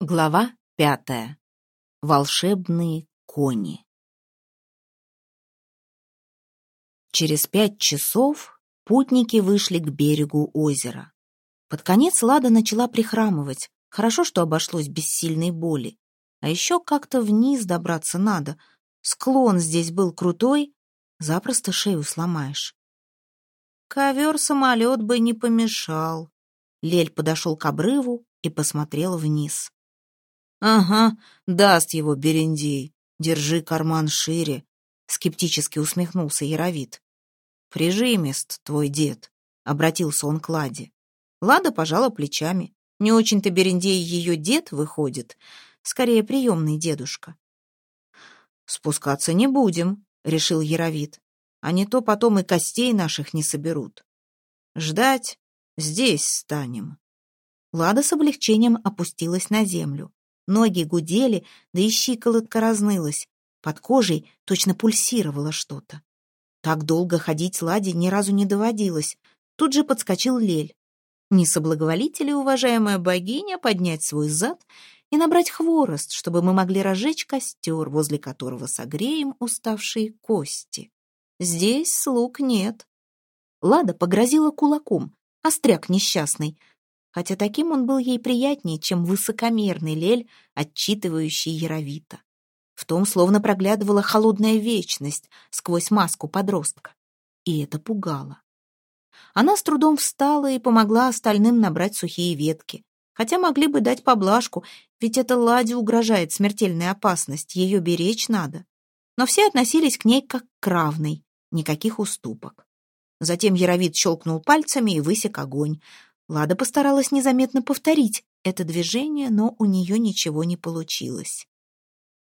Глава пятая. Волшебные кони. Через пять часов путники вышли к берегу озера. Под конец Лада начала прихрамывать. Хорошо, что обошлось без сильной боли. А еще как-то вниз добраться надо. Склон здесь был крутой, запросто шею сломаешь. Ковер-самолет бы не помешал. Лель подошел к обрыву и посмотрел вниз. «Ага, даст его Берендей. Держи карман шире», — скептически усмехнулся Яровит. «Прижимист твой дед», — обратился он к Ладе. Лада пожала плечами. Не очень-то Берендей ее дед выходит, скорее приемный дедушка. «Спускаться не будем», — решил Яровит. «А не то потом и костей наших не соберут. Ждать здесь станем». Лада с облегчением опустилась на землю. Ноги гудели, да и щиколотка разнылась. Под кожей точно пульсировало что-то. Так долго ходить Ладе ни разу не доводилось. Тут же подскочил Лель. Не соблаговолите ли, уважаемая богиня, поднять свой зад и набрать хворост, чтобы мы могли разжечь костер, возле которого согреем уставшие кости? Здесь слуг нет. Лада погрозила кулаком, остряк несчастный, хотя таким он был ей приятнее, чем высокомерный лель, отчитывающий Яровита. В том словно проглядывала холодная вечность сквозь маску подростка. И это пугало. Она с трудом встала и помогла остальным набрать сухие ветки. Хотя могли бы дать поблажку, ведь это Ладе угрожает смертельная опасность, ее беречь надо. Но все относились к ней как к равной, никаких уступок. Затем Яровит щелкнул пальцами и высек огонь. Лада постаралась незаметно повторить это движение, но у нее ничего не получилось.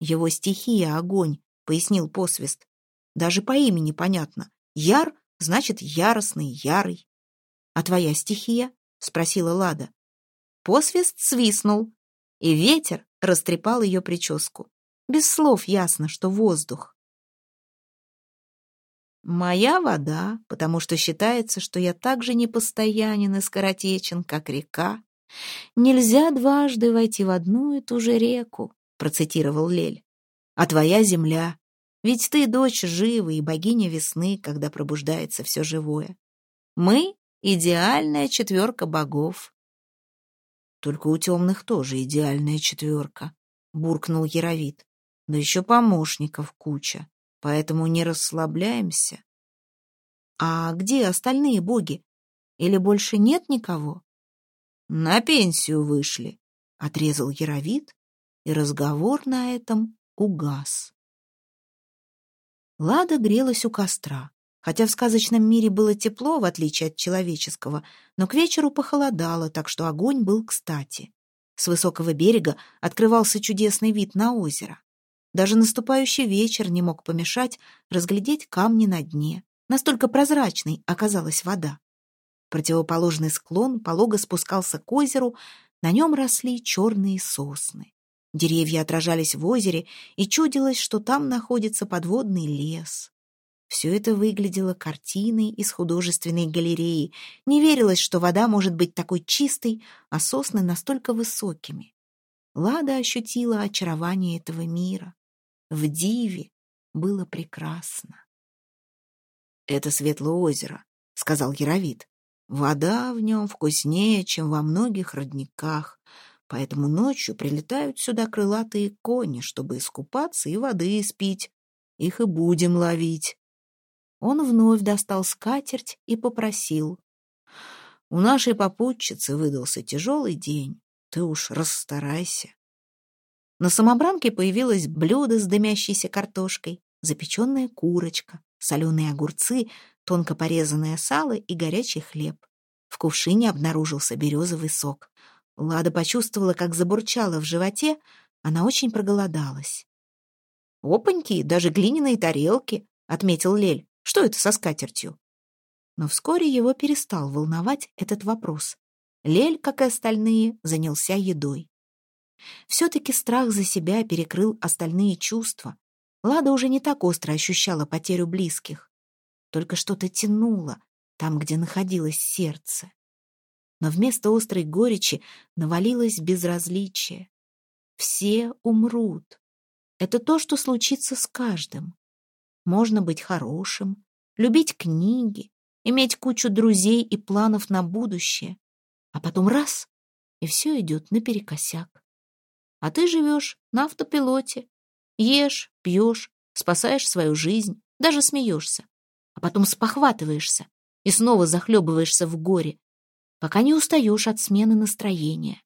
«Его стихия — огонь», — пояснил посвист. «Даже по имени понятно. Яр — значит яростный, ярый». «А твоя стихия?» — спросила Лада. Посвист свистнул, и ветер растрепал ее прическу. Без слов ясно, что воздух. Моя вода, потому что считается, что я так же непостоянен и скоротечен, как река. Нельзя дважды войти в одну и ту же реку, процитировал Лель. А твоя земля, ведь ты дочь живы и богиня весны, когда пробуждается все живое. Мы — идеальная четверка богов. Только у темных тоже идеальная четверка, буркнул Яровит. Да еще помощников куча поэтому не расслабляемся. А где остальные боги? Или больше нет никого? На пенсию вышли, отрезал Яровит, и разговор на этом угас. Лада грелась у костра. Хотя в сказочном мире было тепло, в отличие от человеческого, но к вечеру похолодало, так что огонь был кстати. С высокого берега открывался чудесный вид на озеро. Даже наступающий вечер не мог помешать разглядеть камни на дне. Настолько прозрачной оказалась вода. Противоположный склон полого спускался к озеру, на нем росли черные сосны. Деревья отражались в озере, и чудилось, что там находится подводный лес. Все это выглядело картиной из художественной галереи. Не верилось, что вода может быть такой чистой, а сосны настолько высокими. Лада ощутила очарование этого мира в Диве было прекрасно. «Это светлое озеро», — сказал Яровит. «Вода в нем вкуснее, чем во многих родниках, поэтому ночью прилетают сюда крылатые кони, чтобы искупаться и воды испить. Их и будем ловить». Он вновь достал скатерть и попросил. «У нашей попутчицы выдался тяжелый день. Ты уж расстарайся. На самобранке появилось блюдо с дымящейся картошкой, запеченная курочка, соленые огурцы, тонко порезанное сало и горячий хлеб. В кувшине обнаружился березовый сок. Лада почувствовала, как забурчала в животе, она очень проголодалась. «Опаньки, даже глиняные тарелки», — отметил Лель. «Что это со скатертью?» Но вскоре его перестал волновать этот вопрос. Лель, как и остальные, занялся едой. Все-таки страх за себя перекрыл остальные чувства. Лада уже не так остро ощущала потерю близких. Только что-то тянуло там, где находилось сердце. Но вместо острой горечи навалилось безразличие. Все умрут. Это то, что случится с каждым. Можно быть хорошим, любить книги, иметь кучу друзей и планов на будущее. А потом раз — и все идет наперекосяк. А ты живешь на автопилоте. Ешь, пьешь, спасаешь свою жизнь, даже смеешься. А потом спохватываешься и снова захлебываешься в горе, пока не устаешь от смены настроения.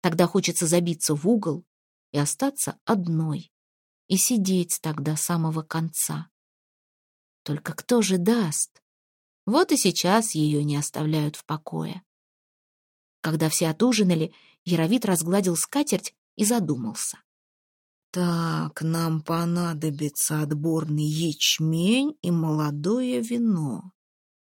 Тогда хочется забиться в угол и остаться одной, и сидеть так до самого конца. Только кто же даст? Вот и сейчас ее не оставляют в покое. Когда все отужинали, Яровит разгладил скатерть и задумался. «Так, нам понадобится отборный ячмень и молодое вино».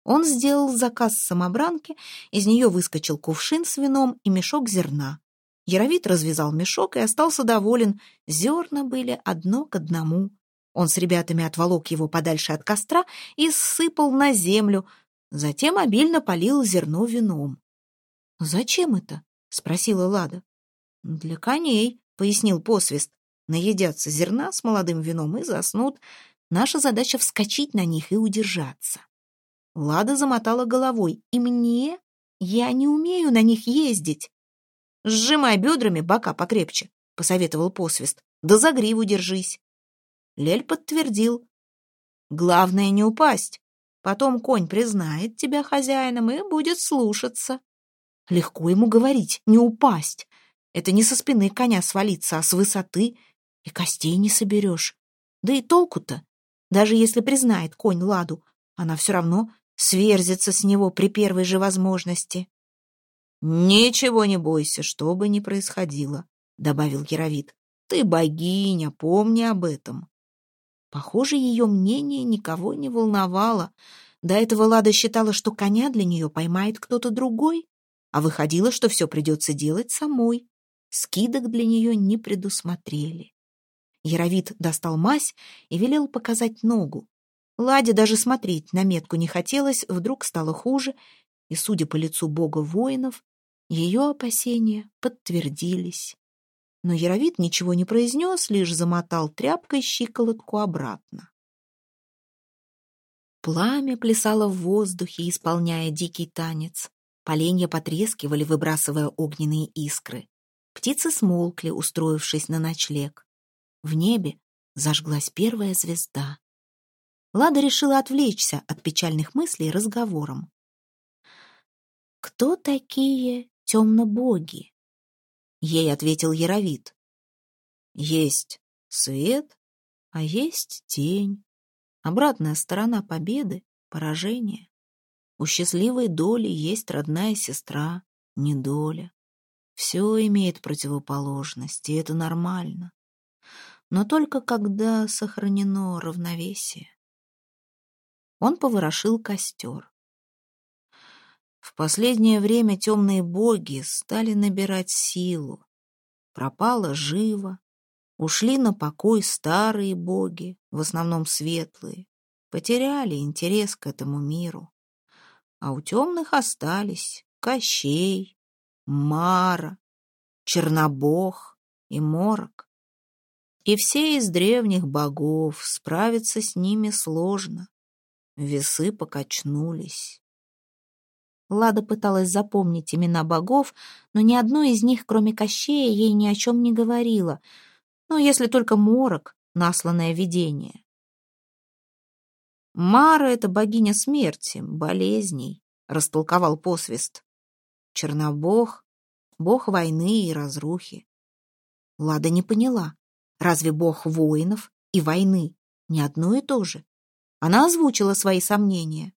Он сделал заказ самобранки, из нее выскочил кувшин с вином и мешок зерна. Яровит развязал мешок и остался доволен. Зерна были одно к одному. Он с ребятами отволок его подальше от костра и сыпал на землю, затем обильно полил зерно вином. «Зачем это?» — спросила Лада. «Для коней», — пояснил посвист. «Наедятся зерна с молодым вином и заснут. Наша задача — вскочить на них и удержаться». Лада замотала головой. «И мне? Я не умею на них ездить». «Сжимай бедрами бока покрепче», — посоветовал посвист. «Да за гриву держись». Лель подтвердил. «Главное не упасть. Потом конь признает тебя хозяином и будет слушаться». Легко ему говорить, не упасть. Это не со спины коня свалиться, а с высоты. И костей не соберешь. Да и толку-то. Даже если признает конь Ладу, она все равно сверзится с него при первой же возможности. «Ничего не бойся, что бы ни происходило», — добавил Яровит. «Ты богиня, помни об этом». Похоже, ее мнение никого не волновало. До этого Лада считала, что коня для нее поймает кто-то другой, а выходило, что все придется делать самой. Скидок для нее не предусмотрели. Яровит достал мазь и велел показать ногу. Ладе даже смотреть на метку не хотелось, вдруг стало хуже, и, судя по лицу бога воинов, ее опасения подтвердились. Но Яровит ничего не произнес, лишь замотал тряпкой щиколотку обратно. Пламя плясало в воздухе, исполняя дикий танец. Поленья потрескивали, выбрасывая огненные искры. Птицы смолкли, устроившись на ночлег. В небе зажглась первая звезда. Лада решила отвлечься от печальных мыслей разговором. «Кто такие темно-боги?» Ей ответил Яровит. «Есть свет, а есть тень. Обратная сторона победы — поражение. У счастливой доли есть родная сестра, недоля. Все имеет противоположность, и это нормально. Но только когда сохранено равновесие. Он поворошил костер. В последнее время темные боги стали набирать силу. Пропала живо, ушли на покой старые боги, в основном светлые, потеряли интерес к этому миру а у темных остались Кощей, Мара, Чернобог и Морок. И все из древних богов, справиться с ними сложно. Весы покачнулись. Лада пыталась запомнить имена богов, но ни одно из них, кроме Кощея, ей ни о чем не говорило. Ну, если только Морок, насланное видение. Мара — это богиня смерти, болезней, растолковал посвист. Чернобог — бог войны и разрухи. Лада не поняла, разве бог воинов и войны не одно и то же? Она озвучила свои сомнения.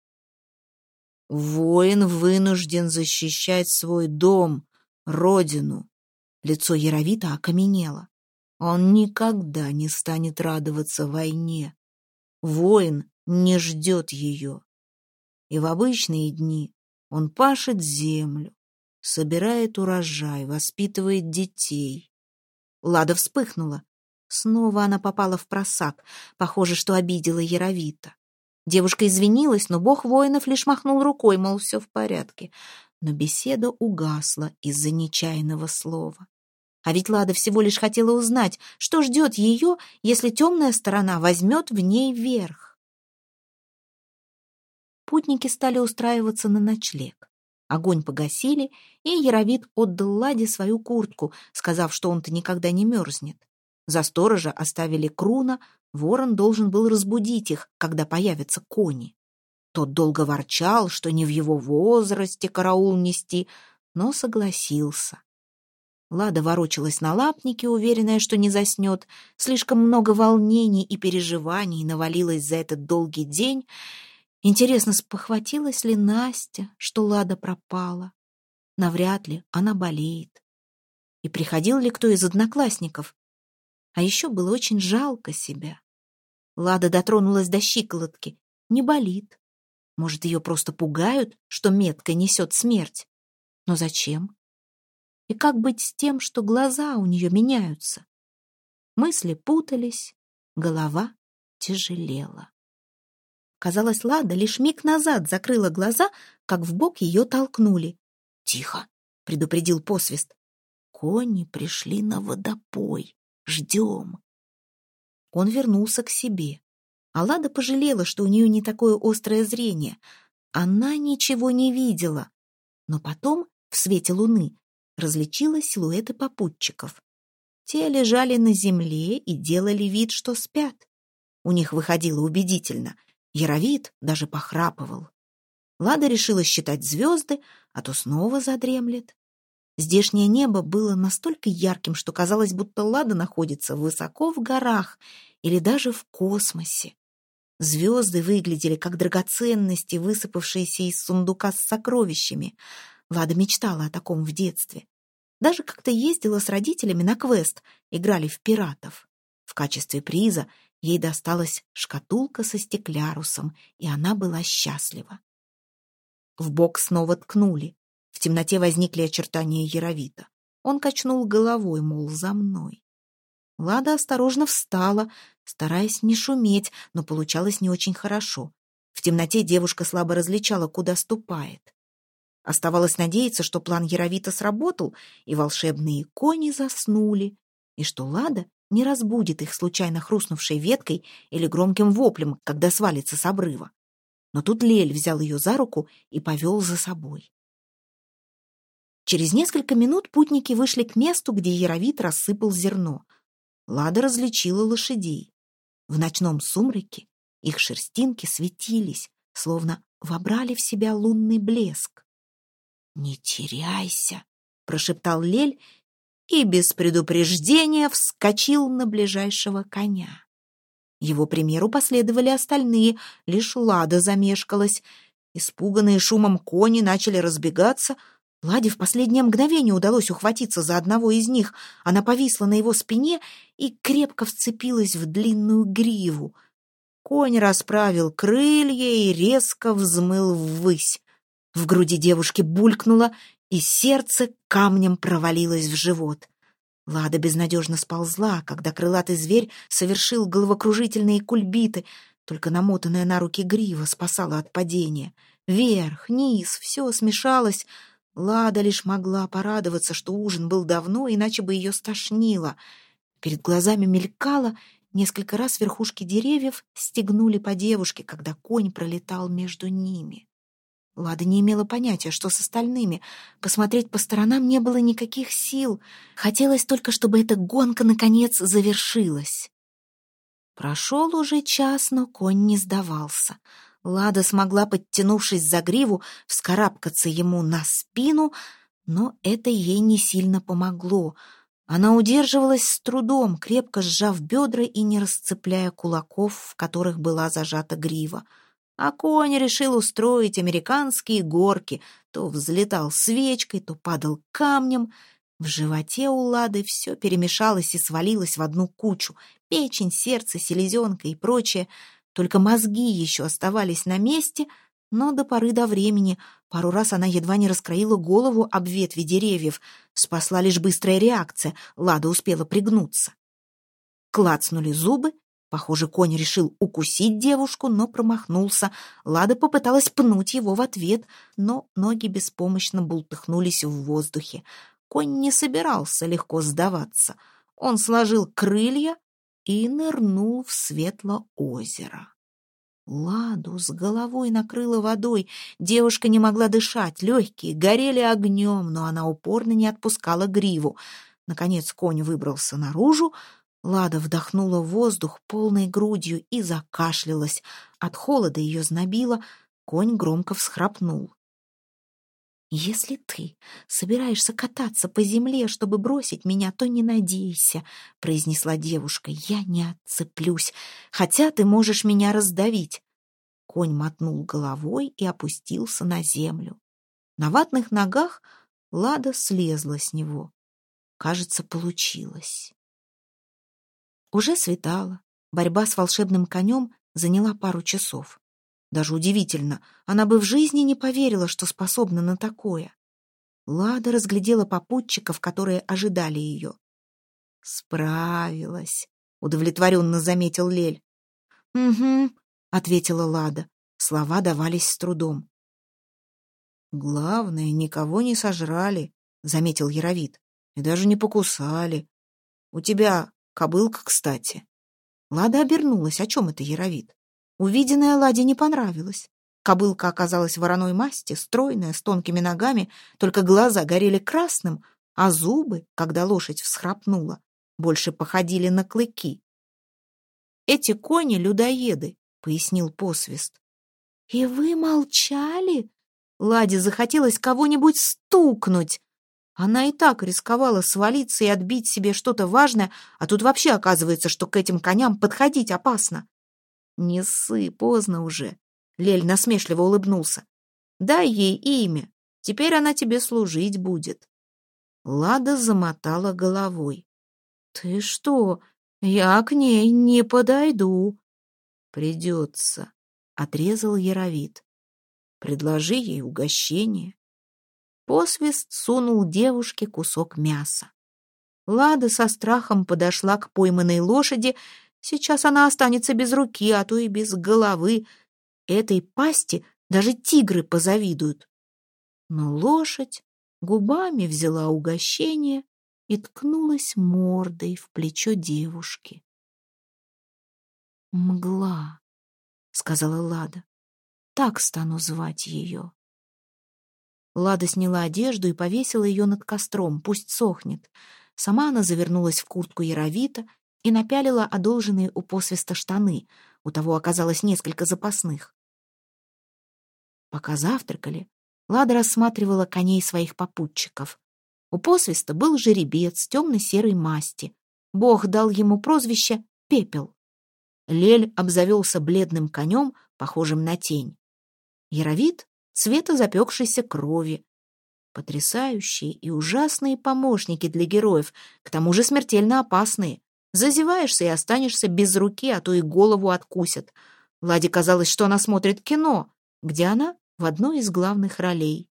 Воин вынужден защищать свой дом, родину. Лицо Яровита окаменело. Он никогда не станет радоваться войне. Воин не ждет ее. И в обычные дни он пашет землю, собирает урожай, воспитывает детей. Лада вспыхнула. Снова она попала в просак. Похоже, что обидела Яровита. Девушка извинилась, но бог воинов лишь махнул рукой, мол, все в порядке. Но беседа угасла из-за нечаянного слова. А ведь Лада всего лишь хотела узнать, что ждет ее, если темная сторона возьмет в ней верх. Путники стали устраиваться на ночлег. Огонь погасили, и Яровит отдал Ладе свою куртку, сказав, что он-то никогда не мерзнет. За сторожа оставили Круна, ворон должен был разбудить их, когда появятся кони. Тот долго ворчал, что не в его возрасте караул нести, но согласился. Лада ворочалась на лапнике, уверенная, что не заснет. Слишком много волнений и переживаний навалилось за этот долгий день. Интересно, спохватилась ли Настя, что Лада пропала? Навряд ли, она болеет. И приходил ли кто из одноклассников? А еще было очень жалко себя. Лада дотронулась до щиколотки. Не болит. Может, ее просто пугают, что метка несет смерть? Но зачем? И как быть с тем, что глаза у нее меняются? Мысли путались, голова тяжелела. Казалось, Лада лишь миг назад закрыла глаза, как в бок ее толкнули. «Тихо!» — предупредил посвист. «Кони пришли на водопой. Ждем!» Он вернулся к себе. А Лада пожалела, что у нее не такое острое зрение. Она ничего не видела. Но потом, в свете луны, различила силуэты попутчиков. Те лежали на земле и делали вид, что спят. У них выходило убедительно. Яровид даже похрапывал. Лада решила считать звезды, а то снова задремлет. Здешнее небо было настолько ярким, что казалось, будто Лада находится высоко в горах или даже в космосе. Звезды выглядели как драгоценности, высыпавшиеся из сундука с сокровищами. Лада мечтала о таком в детстве. Даже как-то ездила с родителями на квест, играли в пиратов. В качестве приза ей досталась шкатулка со стеклярусом, и она была счастлива. В бок снова ткнули. В темноте возникли очертания Яровита. Он качнул головой, мол, за мной. Лада осторожно встала, стараясь не шуметь, но получалось не очень хорошо. В темноте девушка слабо различала, куда ступает. Оставалось надеяться, что план Яровита сработал, и волшебные кони заснули, и что Лада не разбудит их случайно хрустнувшей веткой или громким воплем, когда свалится с обрыва. Но тут Лель взял ее за руку и повел за собой. Через несколько минут путники вышли к месту, где Яровит рассыпал зерно. Лада различила лошадей. В ночном сумраке их шерстинки светились, словно вобрали в себя лунный блеск. «Не теряйся!» — прошептал Лель и без предупреждения вскочил на ближайшего коня. Его примеру последовали остальные, лишь Лада замешкалась. Испуганные шумом кони начали разбегаться — Ладе в последнее мгновение удалось ухватиться за одного из них. Она повисла на его спине и крепко вцепилась в длинную гриву. Конь расправил крылья и резко взмыл ввысь. В груди девушки булькнуло, и сердце камнем провалилось в живот. Лада безнадежно сползла, когда крылатый зверь совершил головокружительные кульбиты, только намотанная на руки грива спасала от падения. Вверх, низ, все смешалось — Лада лишь могла порадоваться, что ужин был давно, иначе бы ее стошнило. Перед глазами мелькало, несколько раз верхушки деревьев стегнули по девушке, когда конь пролетал между ними. Лада не имела понятия, что с остальными. Посмотреть по сторонам не было никаких сил. Хотелось только, чтобы эта гонка, наконец, завершилась. Прошел уже час, но конь не сдавался. Лада смогла, подтянувшись за гриву, вскарабкаться ему на спину, но это ей не сильно помогло. Она удерживалась с трудом, крепко сжав бедра и не расцепляя кулаков, в которых была зажата грива. А конь решил устроить американские горки, то взлетал свечкой, то падал камнем. В животе у Лады все перемешалось и свалилось в одну кучу. Печень, сердце, селезенка и прочее — только мозги еще оставались на месте, но до поры до времени пару раз она едва не раскроила голову об ветви деревьев. Спасла лишь быстрая реакция, Лада успела пригнуться. Клацнули зубы, Похоже, конь решил укусить девушку, но промахнулся. Лада попыталась пнуть его в ответ, но ноги беспомощно бултыхнулись в воздухе. конь не собирался легко сдаваться. Он сложил крылья и нырнул в светло озеро. Ладу с головой накрыло водой. Девушка не могла дышать, легкие горели огнем, но она упорно не отпускала гриву. Наконец конь выбрался наружу. Лада вдохнула воздух полной грудью и закашлялась. От холода ее знобило, конь громко всхрапнул. «Если ты собираешься кататься по земле, чтобы бросить меня, то не надейся», — произнесла девушка. «Я не отцеплюсь, хотя ты можешь меня раздавить». Конь мотнул головой и опустился на землю. На ватных ногах Лада слезла с него. Кажется, получилось. Уже светало. Борьба с волшебным конем заняла пару часов. Даже удивительно, она бы в жизни не поверила, что способна на такое. Лада разглядела попутчиков, которые ожидали ее. «Справилась», — удовлетворенно заметил Лель. «Угу», — ответила Лада. Слова давались с трудом. «Главное, никого не сожрали», — заметил Яровит. «И даже не покусали. У тебя кобылка, кстати». Лада обернулась. О чем это Яровит? Увиденное Ладе не понравилось. Кобылка оказалась вороной масти, стройная, с тонкими ногами, только глаза горели красным, а зубы, когда лошадь всхрапнула, больше походили на клыки. «Эти кони — людоеды», — пояснил посвист. «И вы молчали?» Ладе захотелось кого-нибудь стукнуть. Она и так рисковала свалиться и отбить себе что-то важное, а тут вообще оказывается, что к этим коням подходить опасно. «Не ссы, поздно уже», — Лель насмешливо улыбнулся. «Дай ей имя, теперь она тебе служить будет». Лада замотала головой. «Ты что? Я к ней не подойду». «Придется», — отрезал Яровит. «Предложи ей угощение». Посвист сунул девушке кусок мяса. Лада со страхом подошла к пойманной лошади Сейчас она останется без руки, а то и без головы. Этой пасти даже тигры позавидуют. Но лошадь губами взяла угощение и ткнулась мордой в плечо девушки. «Мгла», — сказала Лада. «Так стану звать ее». Лада сняла одежду и повесила ее над костром, пусть сохнет. Сама она завернулась в куртку Яровита и напялила одолженные у посвиста штаны. У того оказалось несколько запасных. Пока завтракали, Лада рассматривала коней своих попутчиков. У посвиста был жеребец темно-серой масти. Бог дал ему прозвище «Пепел». Лель обзавелся бледным конем, похожим на тень. Яровит — цвета запекшейся крови. Потрясающие и ужасные помощники для героев, к тому же смертельно опасные. Зазеваешься и останешься без руки, а то и голову откусят. Ладе казалось, что она смотрит кино, где она в одной из главных ролей.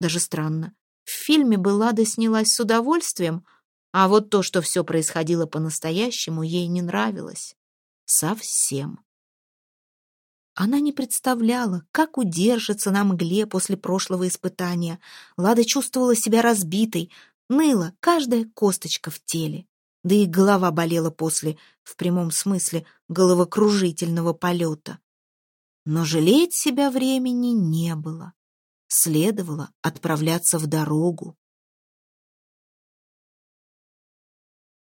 Даже странно. В фильме бы Лада снялась с удовольствием, а вот то, что все происходило по-настоящему, ей не нравилось. Совсем. Она не представляла, как удержится на мгле после прошлого испытания. Лада чувствовала себя разбитой, ныла каждая косточка в теле да и голова болела после, в прямом смысле, головокружительного полета. Но жалеть себя времени не было. Следовало отправляться в дорогу.